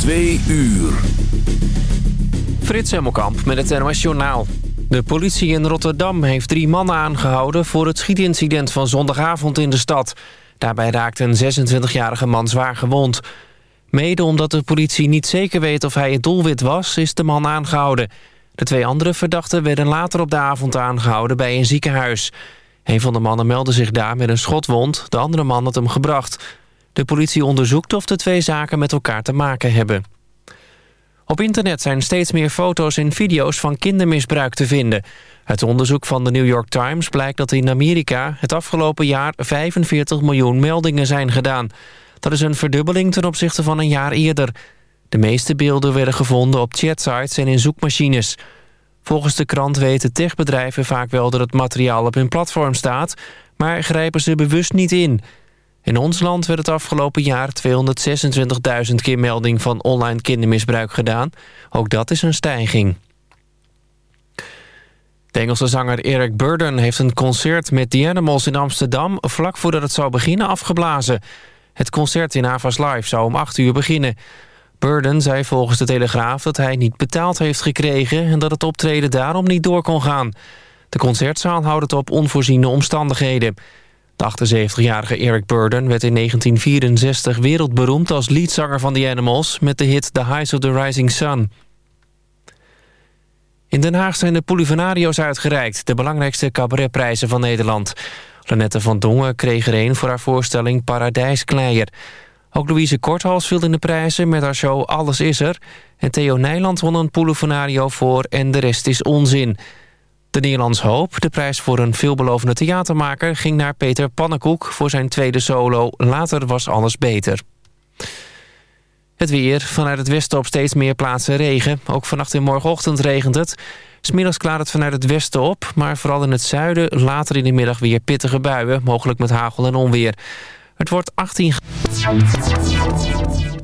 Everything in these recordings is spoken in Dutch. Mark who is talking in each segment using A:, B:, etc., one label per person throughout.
A: Twee uur.
B: Frits Hemmelkamp met het NOS Journaal. De politie in Rotterdam heeft drie mannen aangehouden... voor het schietincident van zondagavond in de stad. Daarbij raakte een 26-jarige man zwaar gewond. Mede omdat de politie niet zeker weet of hij het doelwit was... is de man aangehouden. De twee andere verdachten werden later op de avond aangehouden bij een ziekenhuis. Een van de mannen meldde zich daar met een schotwond. De andere man had hem gebracht. De politie onderzoekt of de twee zaken met elkaar te maken hebben. Op internet zijn steeds meer foto's en video's van kindermisbruik te vinden. Uit onderzoek van de New York Times blijkt dat in Amerika... het afgelopen jaar 45 miljoen meldingen zijn gedaan. Dat is een verdubbeling ten opzichte van een jaar eerder. De meeste beelden werden gevonden op chatsites en in zoekmachines. Volgens de krant weten techbedrijven vaak wel dat het materiaal op hun platform staat... maar grijpen ze bewust niet in... In ons land werd het afgelopen jaar 226.000 keer melding van online kindermisbruik gedaan. Ook dat is een stijging. De Engelse zanger Eric Burden heeft een concert met The Animals in Amsterdam... vlak voordat het zou beginnen afgeblazen. Het concert in Avas Live zou om 8 uur beginnen. Burden zei volgens de Telegraaf dat hij niet betaald heeft gekregen... en dat het optreden daarom niet door kon gaan. De concertzaal houdt het op onvoorziene omstandigheden... De 78-jarige Eric Burden werd in 1964 wereldberoemd als leadzanger van The Animals... met de hit The Highs of the Rising Sun. In Den Haag zijn de Polivanario's uitgereikt... de belangrijkste cabaretprijzen van Nederland. Lanette van Dongen kreeg er een voor haar voorstelling Paradijskleier. Ook Louise Korthals viel in de prijzen met haar show Alles is er... en Theo Nijland won een Polifanario voor En de rest is onzin... De Nederlands Hoop, de prijs voor een veelbelovende theatermaker... ging naar Peter Pannenkoek voor zijn tweede solo Later was alles beter. Het weer. Vanuit het westen op steeds meer plaatsen regen. Ook vannacht en morgenochtend regent het. Smiddags klaart het vanuit het westen op. Maar vooral in het zuiden later in de middag weer pittige buien. Mogelijk met hagel en onweer. Het wordt 18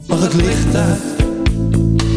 C: Mag het licht?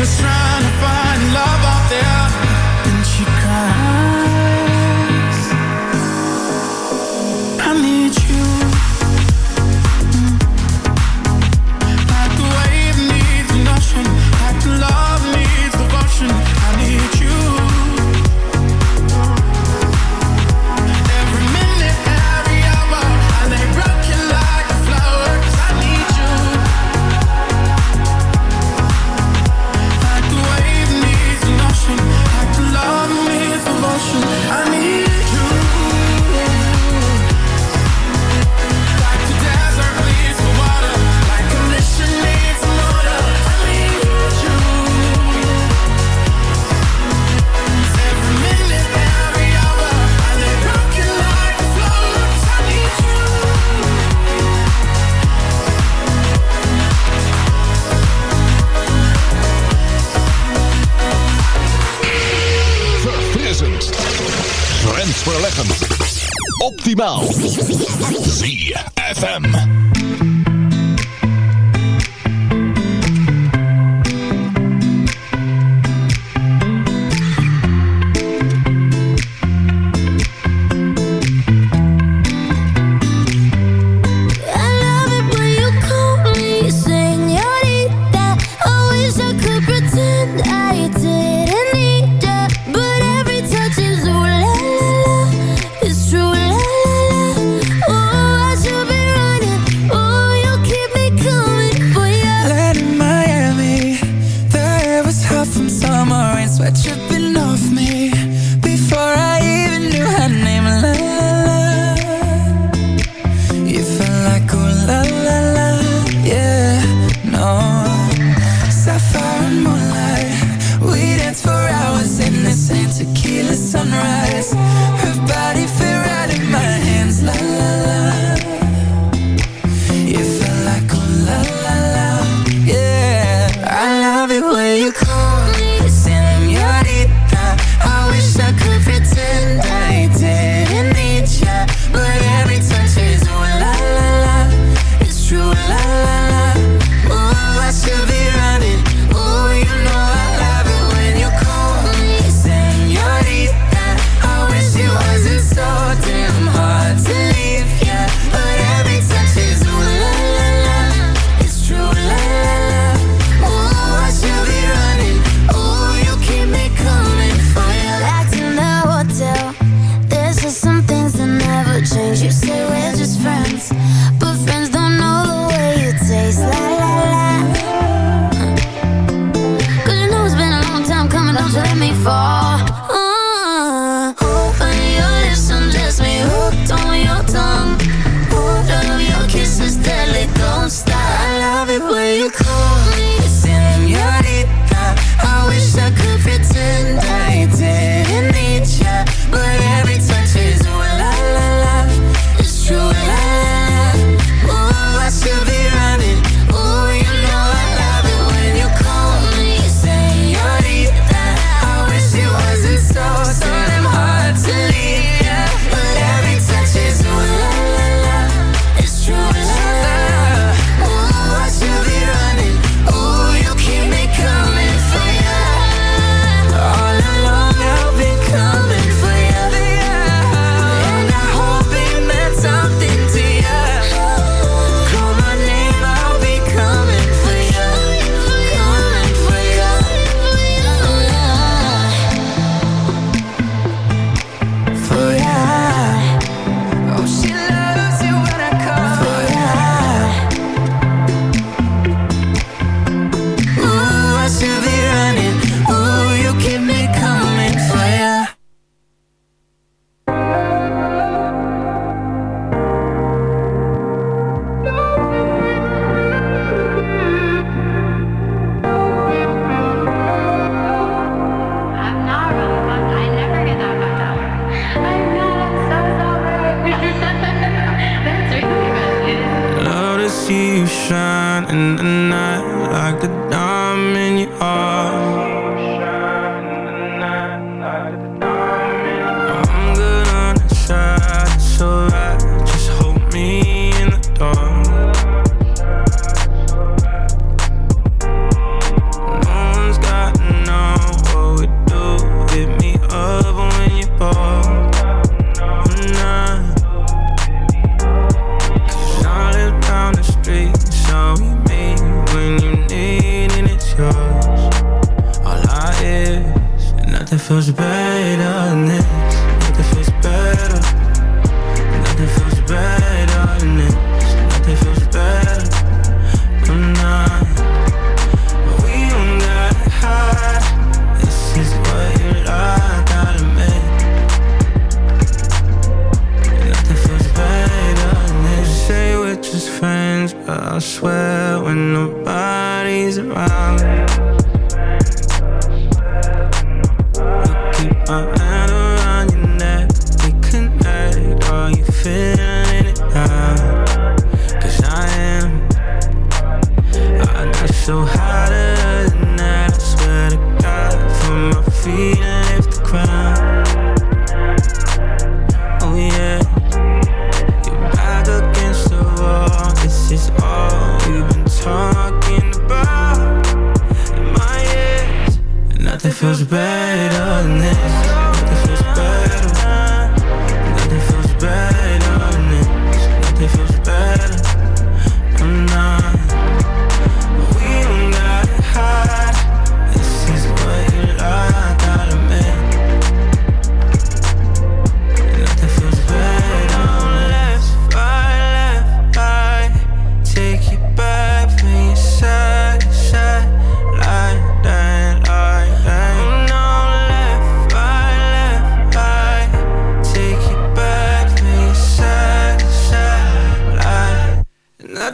D: to try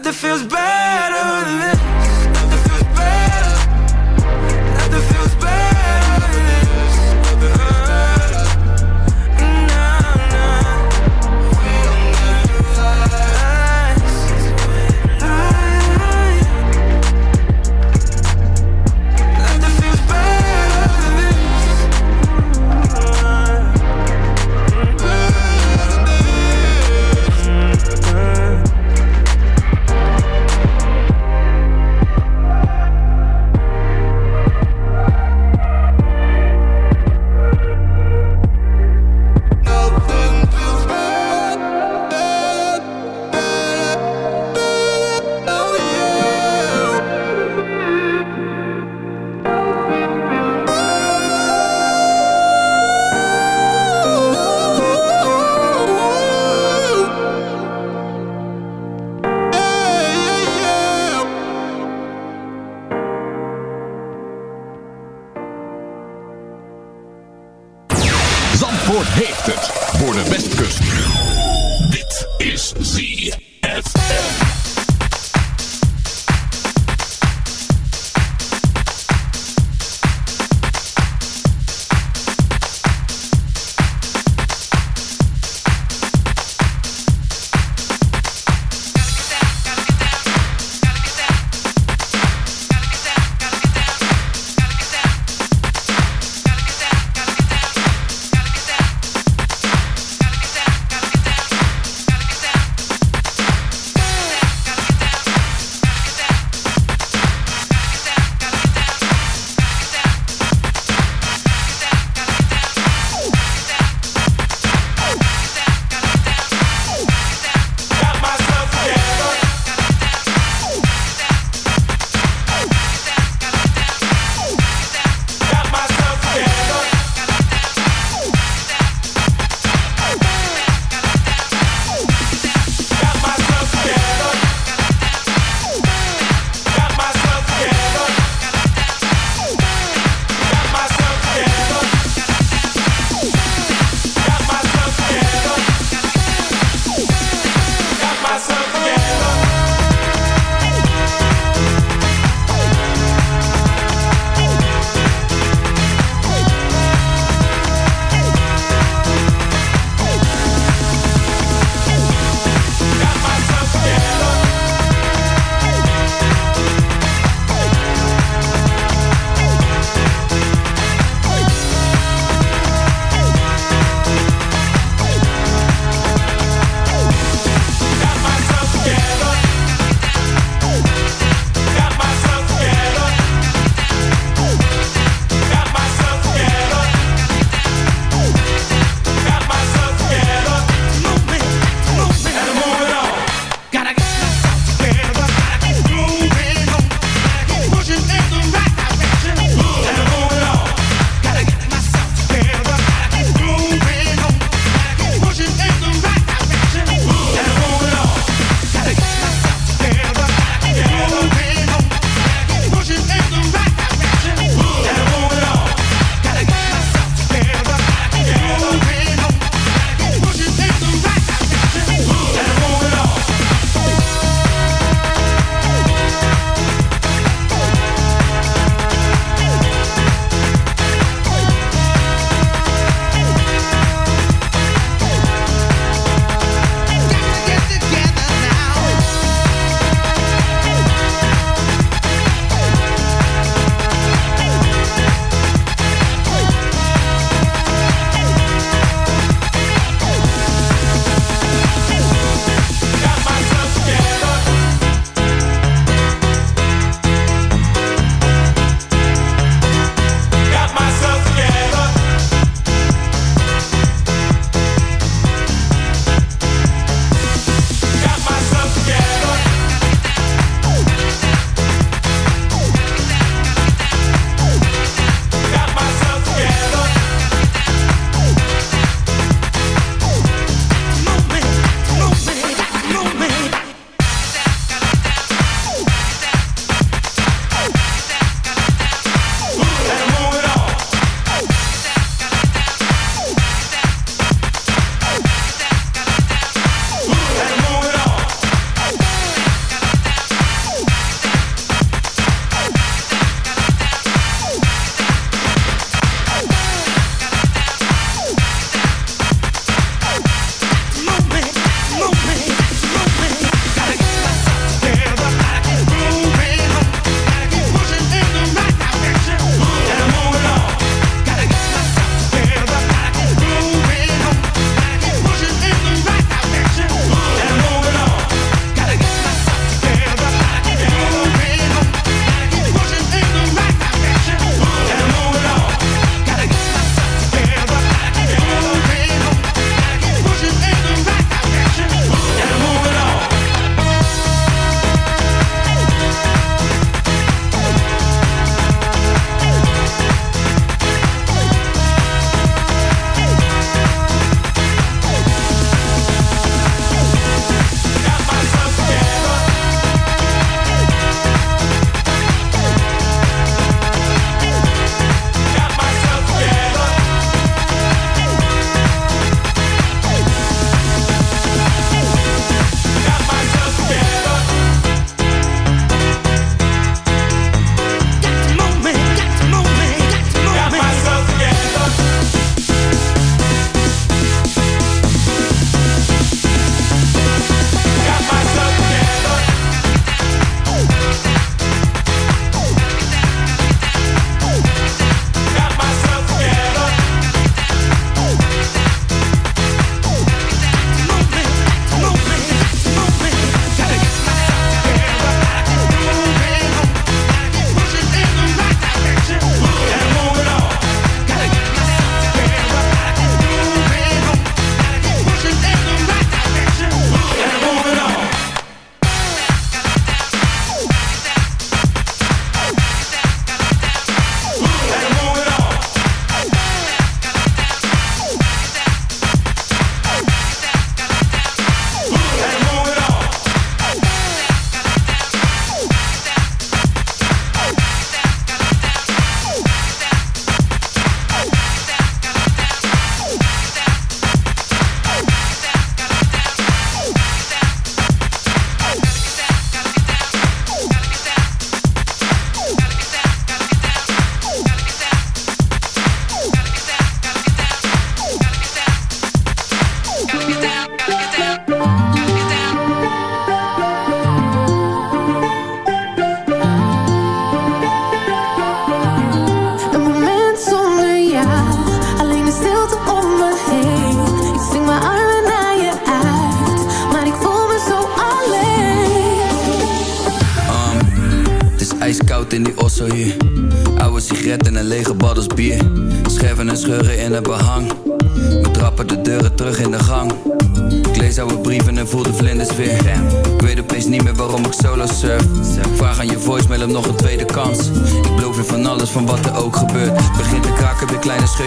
D: that feels bad.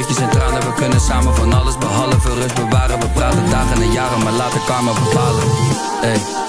D: En. We kunnen samen van alles behalve rust bewaren. We praten dagen en jaren, maar laten karma bepalen.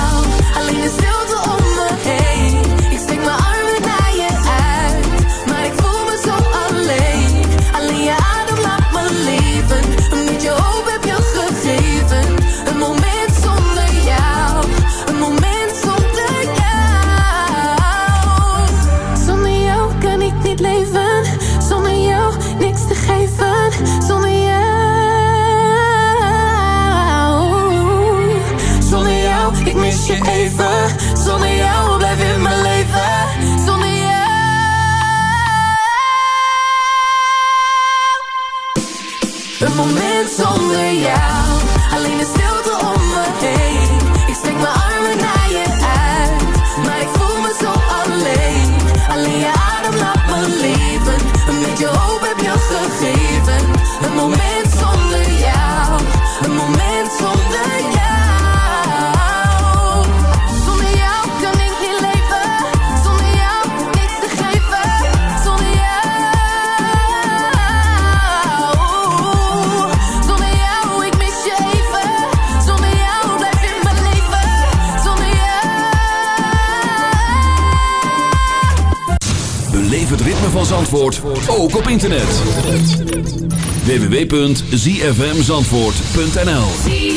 A: www.zfmzandvoort.nl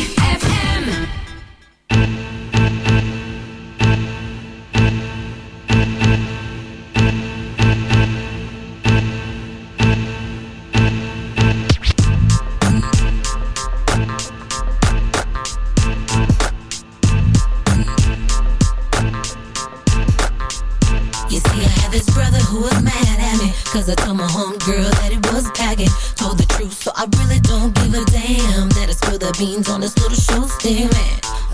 E: beans on this little show steering.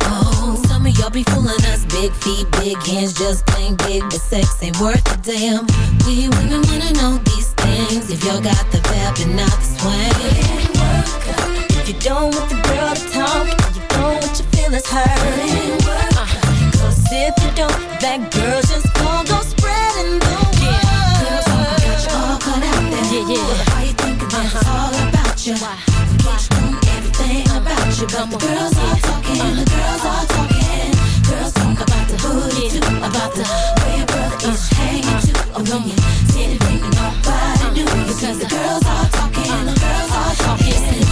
E: Oh, some of y'all be fooling us. Big feet, big hands, just plain big, but sex ain't worth a damn. We women wanna know these things. If y'all got the vibe and not the swing. If you don't want the girl to talk, you don't want your feelings hurt. Uh, Cause if you don't, that girl just gon' go spreading the word. Girls got you all cut out there. Yeah, yeah. Why you thinking that it's all about you? Forget you, but the girls are talking. The girls are talking. Girls talk about the booty too, about the way your brother is hanging too. Oh, when you see it, baby, nobody knew. Because the girls are talking.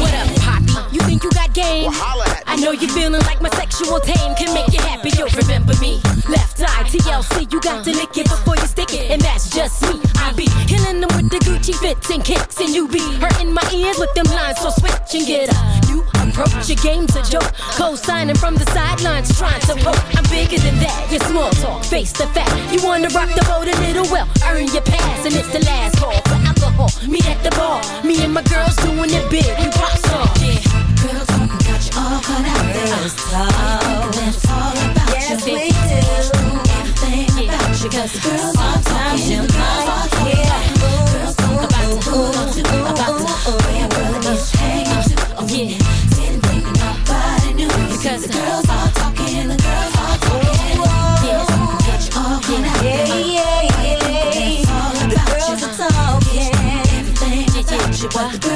F: What up, Poppy? You think you got game? I know you're feeling like my sexual tame can make you happy. You'll remember me. Left eye TLC, you got to lick it before you stick it, and that's just me. I be killing them fits and kicks, and you be hurting my ears with them lines. So switch and get up. You approach your game's a joke. Co-signing from the sidelines, trying to poke. I'm bigger than that. Your small talk, face the fact. You wanna rock the boat a little well, earn your pass, and it's the last call for alcohol. Meet at the bar. Me and my girls doing it big. We pop song. Yeah.
G: Girls talking got you all cut out there.
F: Uh, oh.
G: That's all about
F: yes,
G: you.
F: Yes, we do.
G: Everything
F: yeah.
G: about you, cause girls are talking. Girls are talking. what the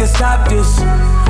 H: nigga,
I: stop this.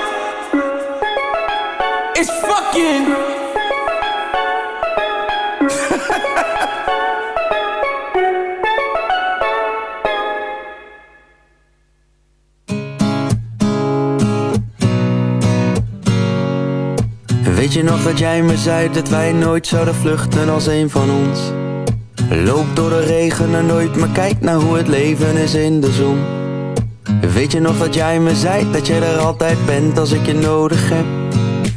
J: Weet je nog dat jij me zei dat wij nooit zouden vluchten als een van ons? Loop door de regen en nooit, maar kijk naar hoe het leven is in de zon. Weet je nog dat jij me zei dat je er altijd bent als ik je nodig heb?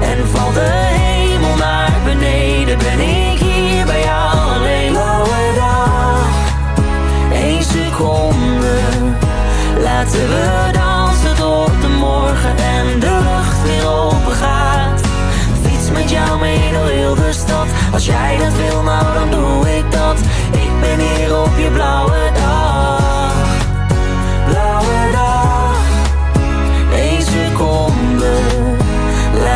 J: en valt de hemel naar beneden, ben ik hier bij jou alleen. Blauwe dag, één seconde, laten we dansen tot de morgen en de lucht weer open gaat. Fiets met jou mee door heel de stad. Als jij dat wil, nou dan doe ik dat. Ik ben hier op je blauwe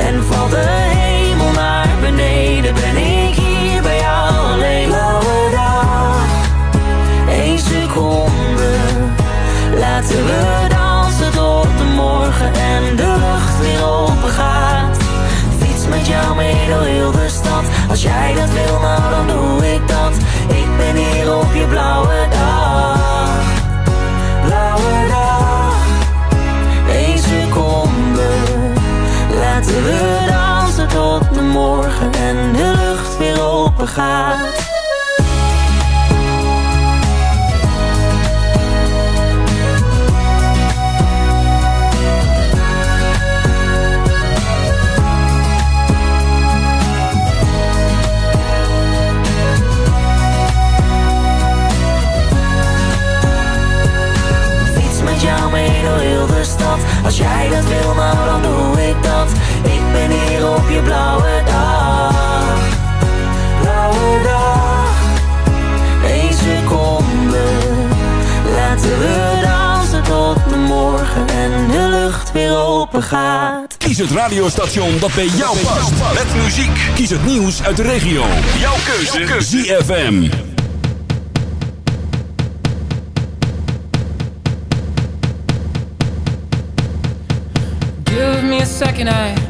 J: en valt de hemel naar beneden, ben ik hier bij jou alleen. Blauwe dag, één seconde, laten we dansen tot de morgen en de lucht weer open gaat. Fiets met jou mee door heel de stad. Als jij dat wil, nou dan doe ik dat. Open heel de jij dat wil, nou dan doe ik dat. Ik ben hier op je blauwe dag Blauwe dag Eén seconde Laten we dansen tot de morgen En de lucht weer open gaat
A: Kies het radiostation dat bij jou past. Met muziek. Kies het nieuws uit de regio. Jouw keuze. ZFM.
K: Give me a second, I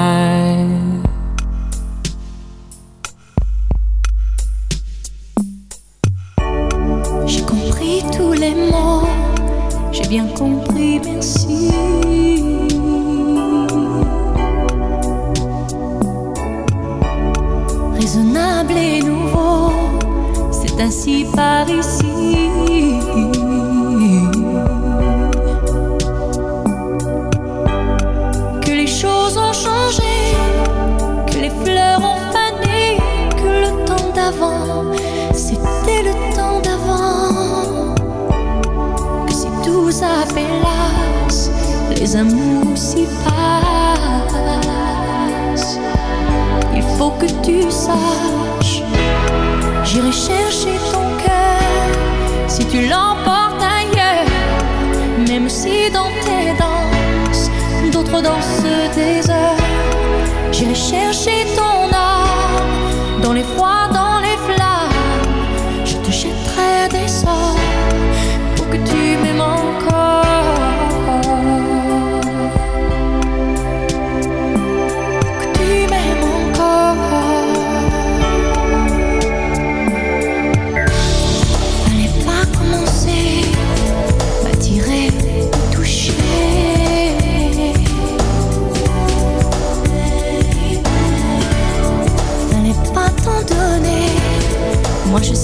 L: Ainsi par ici. Que les choses ont changé, que les fleurs ont fané, que le temps d'avant, c'était le temps d'avant. Que si tout s'appelasse, les amours s'y passent. Il faut que tu saches chercher ton cœur si tu l'emportes ailleurs, même si dans tes danses, d'autres dansent des heures. J'irai chercher ton âme dans les froids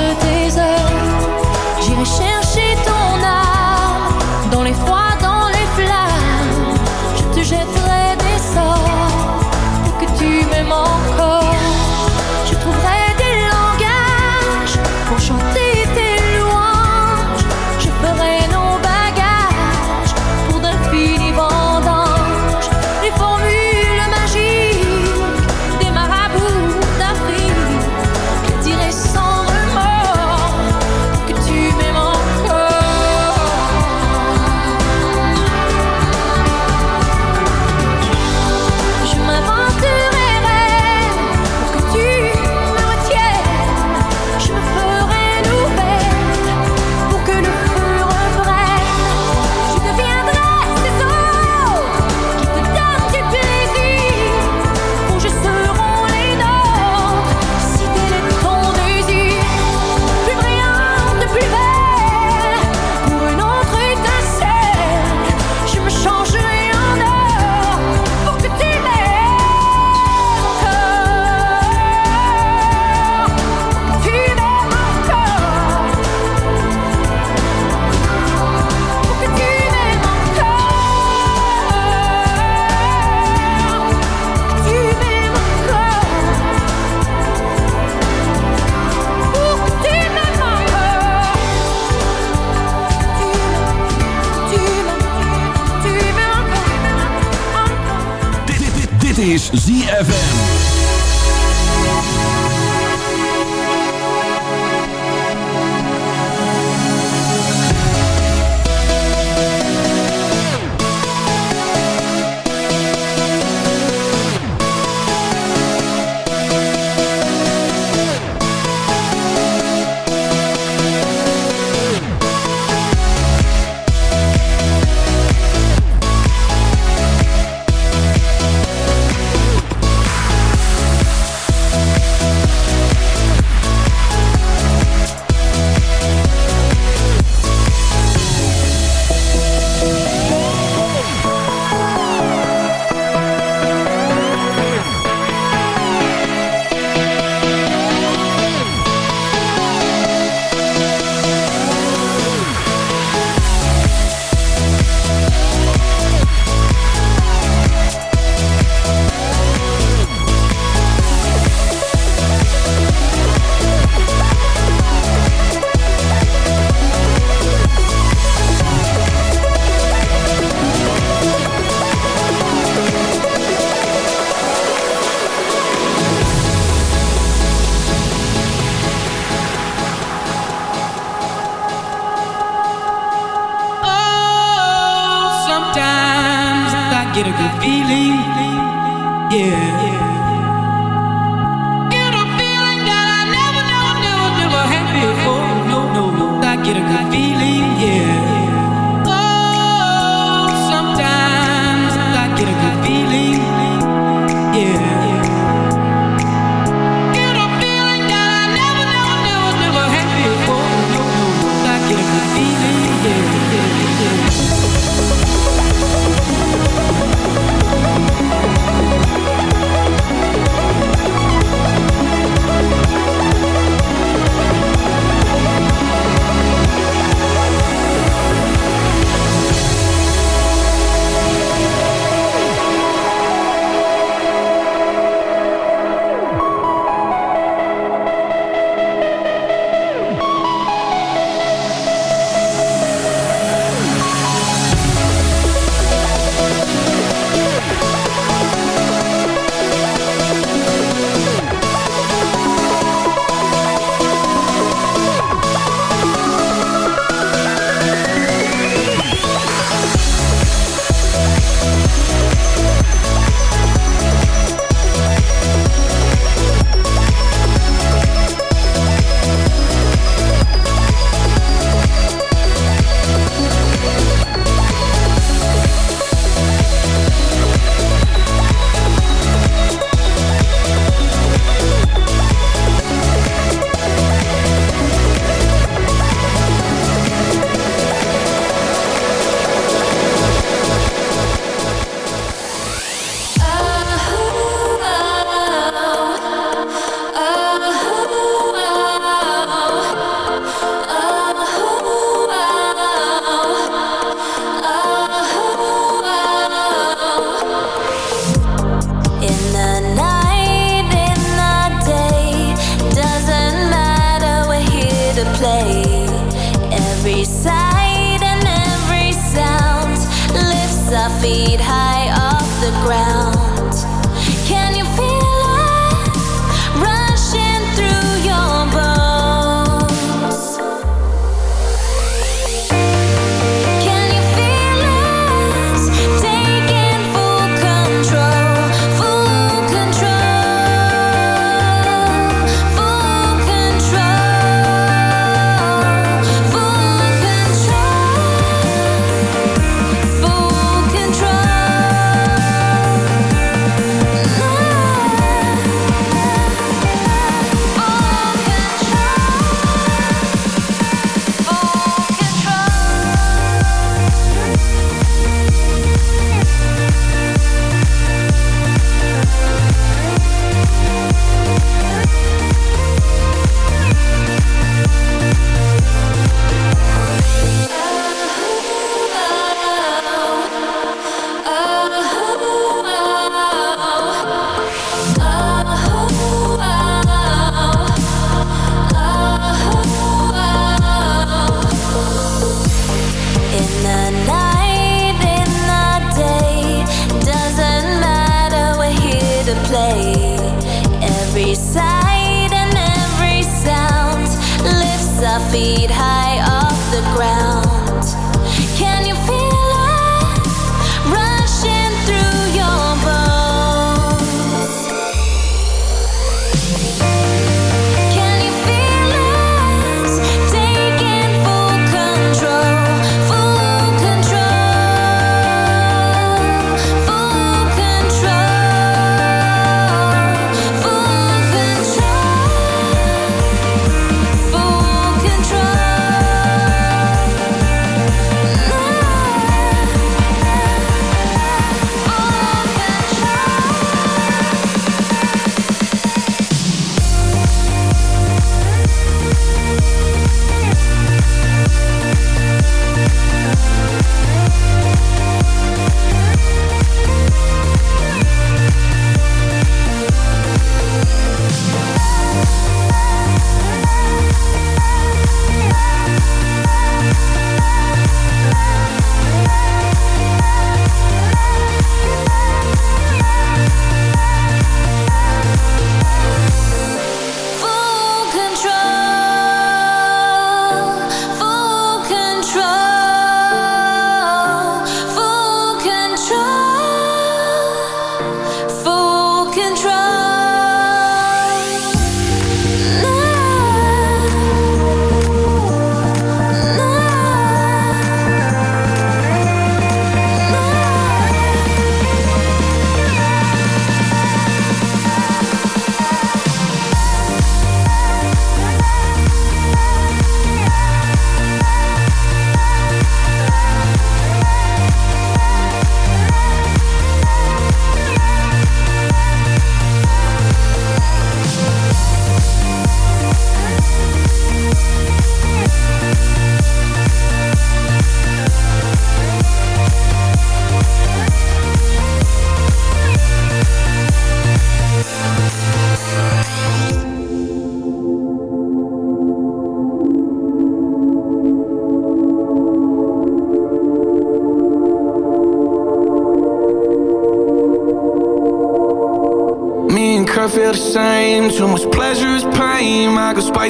L: je tes. J'irai.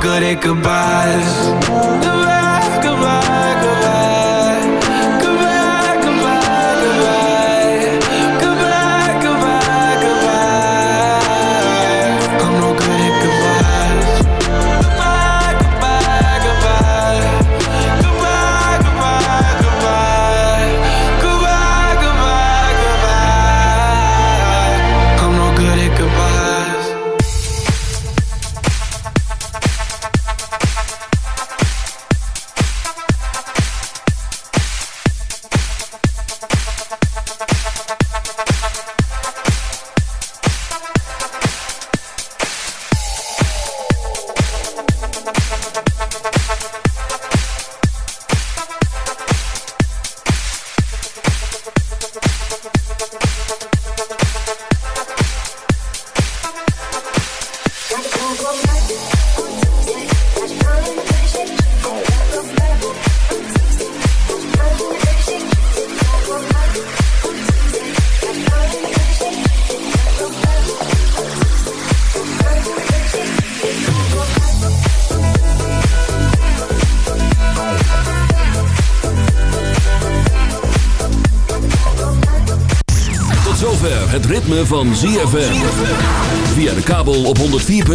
M: Good at goodbyes.